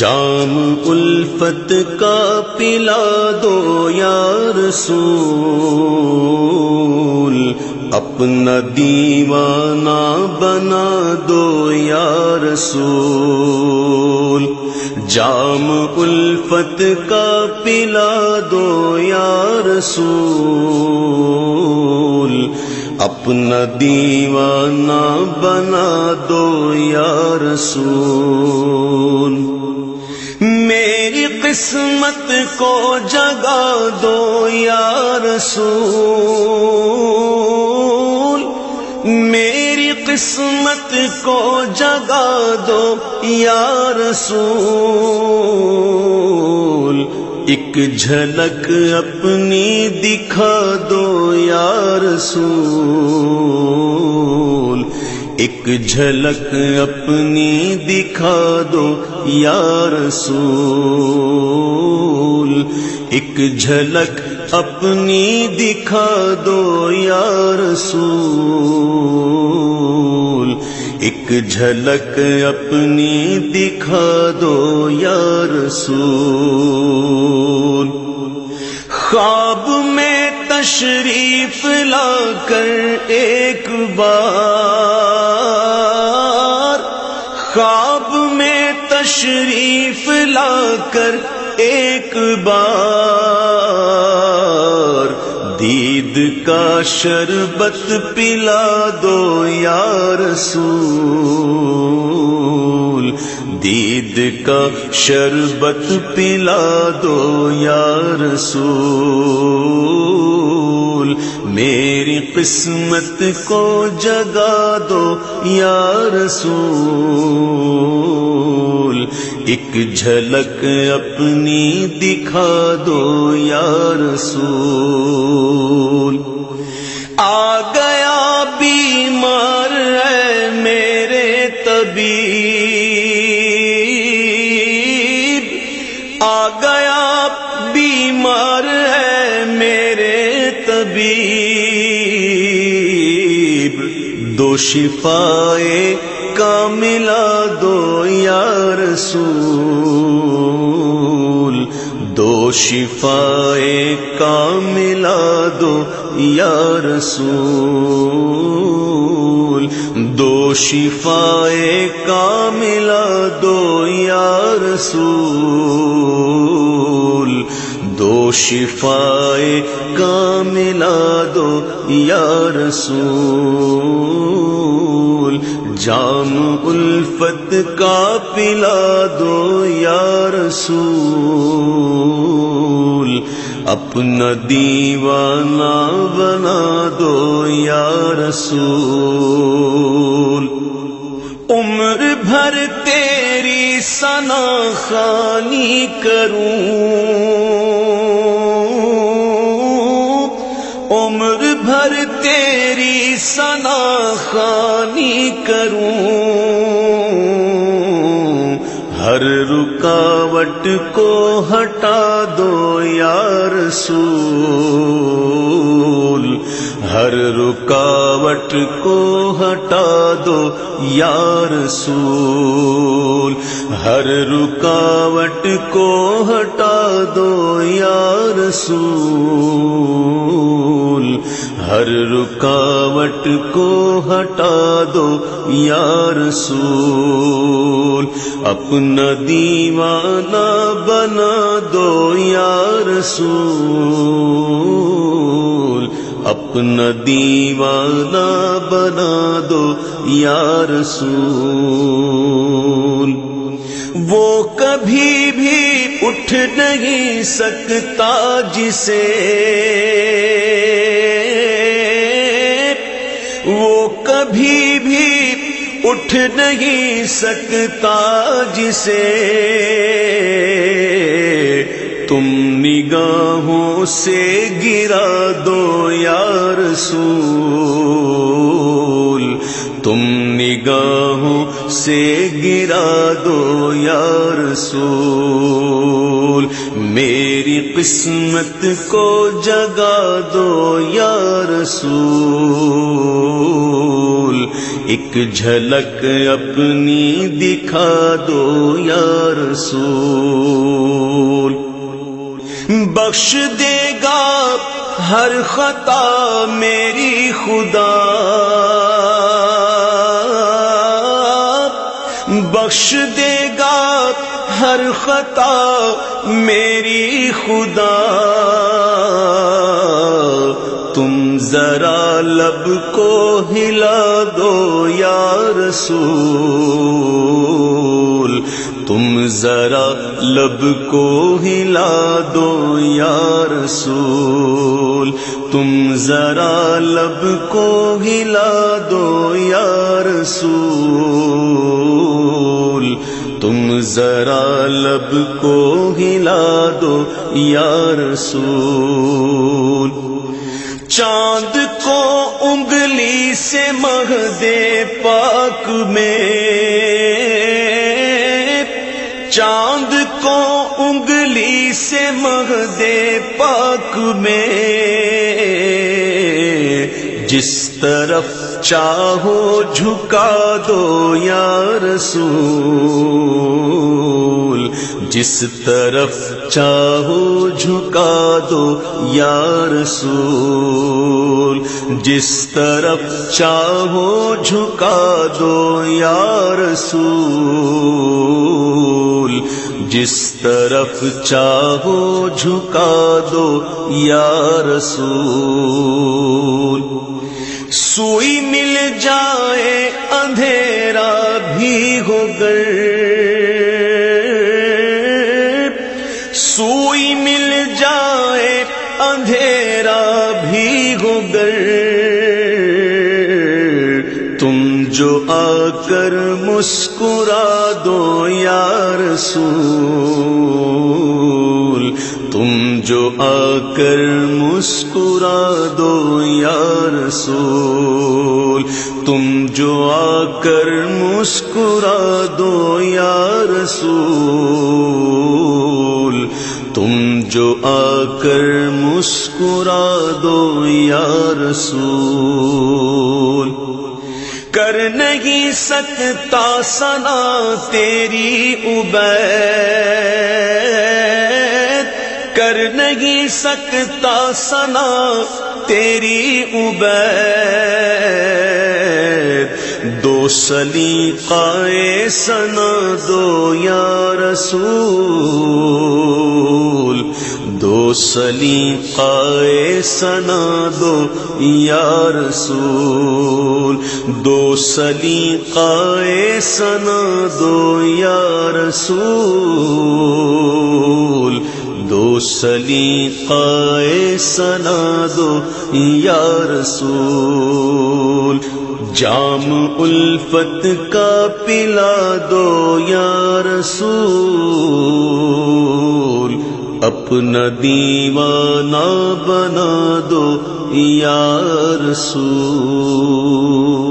جام الفت کا پلا دو یا رسول، اپنا دیوانہ بنا دو یا رسول۔ جام الفت کا پلا دو یا رسول، اپنا دیوانہ بنا دو یا رسول۔ قسمت کو جگا دو یا رسول میری قسمت کو جگا دو یا رسول ایک جھلک اپنی دکھا دو یا رسول ایک جھلک اپنی دکھا دو یا رسول ایک جھلک اپنی دکھا دو یا رسول ایک جھلک اپنی دکھا دو یا رسول خواب میں تشریف لا کر ایک بار خواب میں تشریف لا کر ایک بار دید کا شربت پلا دو یا رسول دید کا شربت پلا دو یا رسول میری قسمت کو جگا دو یا رسول ایک جھلک اپنی دکھا دو یا رسول آ گیا بیمار ہے میرے طبیب طبیب دو شفائے کا ملا دو یا رسول دو شفائے کا ملا دو یا رسول دو شفائے کا ملا دو یا رسول دو شفائے کا ملا دو یا رسول جام الفت کا پلا دو یا رسول، اپنا دیوانہ بنا دو یا رسول۔ عمر بھر تیری سنا خانی کروں۔ عمر بھر تیری سنا خانی کروں۔ ہر رکاوٹ کو ہٹا دو یا رسول۔ ہر رکاوٹ کو ہٹا دو یا رسول۔ ہر رکاوٹ کو ہٹا دو یا رسول۔ ہر رکاوٹ کو ہٹا دو یا رسول، اپنا دیوانہ بنا دو یا رسول، اپنا دیوانہ بنا دو یا رسول۔ وہ کبھی بھی اٹھ نہیں سکتا جسے کبھی بھی اٹھ نہیں سکتا جسے۔ تم نگاہوں سے گرا دو یا رسول۔ تم نگاہوں سے گرا دو یا رسول۔ میری قسمت کو جگا دو یا رسول ایک جھلک اپنی دکھا دو یا رسول بخش دے گا ہر خطا میری خدا بخش دے گا ہر خطا میری خدا تم ذرا لب کو ہلا دو یا رسول تم ذرا لب کو ہلا دو یا رسول تم ذرا لب کو ہلا دو یا رسول ذرا لب کو ہلا دو یا رسول۔ چاند کو انگلی سے مہ دے پاک میں۔ چاند کو انگلی سے مہ دے پاک میں۔ جس طرف چاہو جھکا دو یا رسول جس طرف چاہو جھکا دو یا رسول جس طرف چاہو جھکا دو یا رسول جس طرف چاہو جھکا دو یا رسول سوئی مل جائے اندھیرا بھی ہو گر تم جو آ کر مسکرا دو یا رسول، تم جو آ کر مسکرا دو یا رسول، تم جو آ کر مسکرا دو یا رسول، تم جو آ کر مسکرا دو یا رسول۔ کر نہیں سکتا سنا تیری عبید۔ کر نہیں سکتا سنا تیری عبید۔ دو سلیقائے سنا دو یا رسول۔ دو سلی قائے سنا دو یا رسول دو سلی قائے سنا دو یا رسول دو سلی قائے سنا دو یا رسول جام الفت کا پلا دو یا رسول اپنا دیوانہ بنا دو یا رسول